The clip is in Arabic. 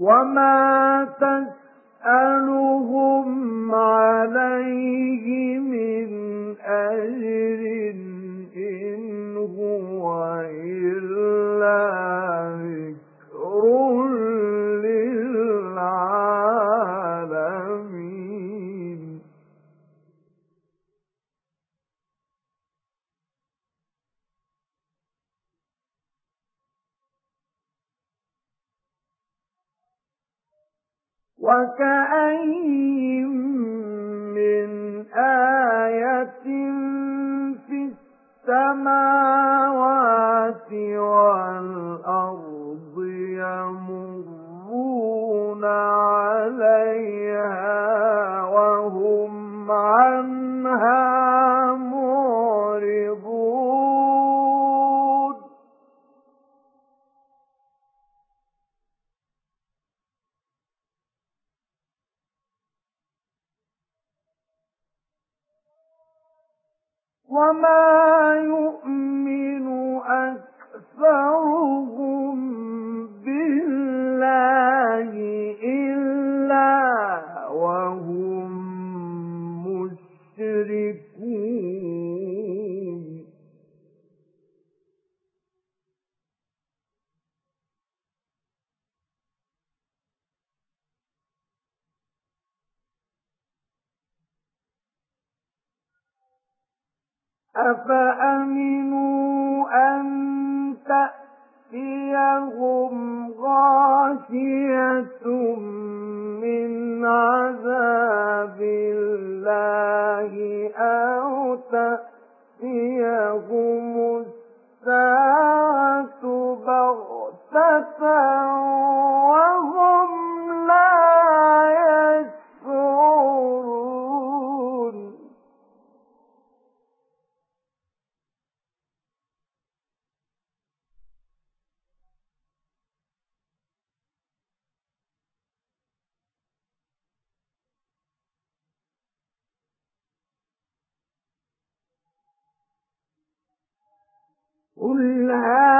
وَمَا تَسْأَلُهُمْ عَلَيْهِ وَكَأَيِّن مِّنْ آيَةٍ فِي السَّمَاوَاتِ وَالْأَرْضِ يَمُرُّونَ عَلَيْهَا وَهُمْ عَنْهَا مُعْرِضُونَ وَمَا يُؤْمِنُ أَكْثَرُهُم أَفَأَمِنُوا أَن تَأْتِيَهُمْ غَاشِيَةٌ مِّنْ عَذَابِ اللَّهِ أَوْ تَأْتِيَهُمُ السَّاعَةُ بَغْتَةً قُلْ هَٰذِهِ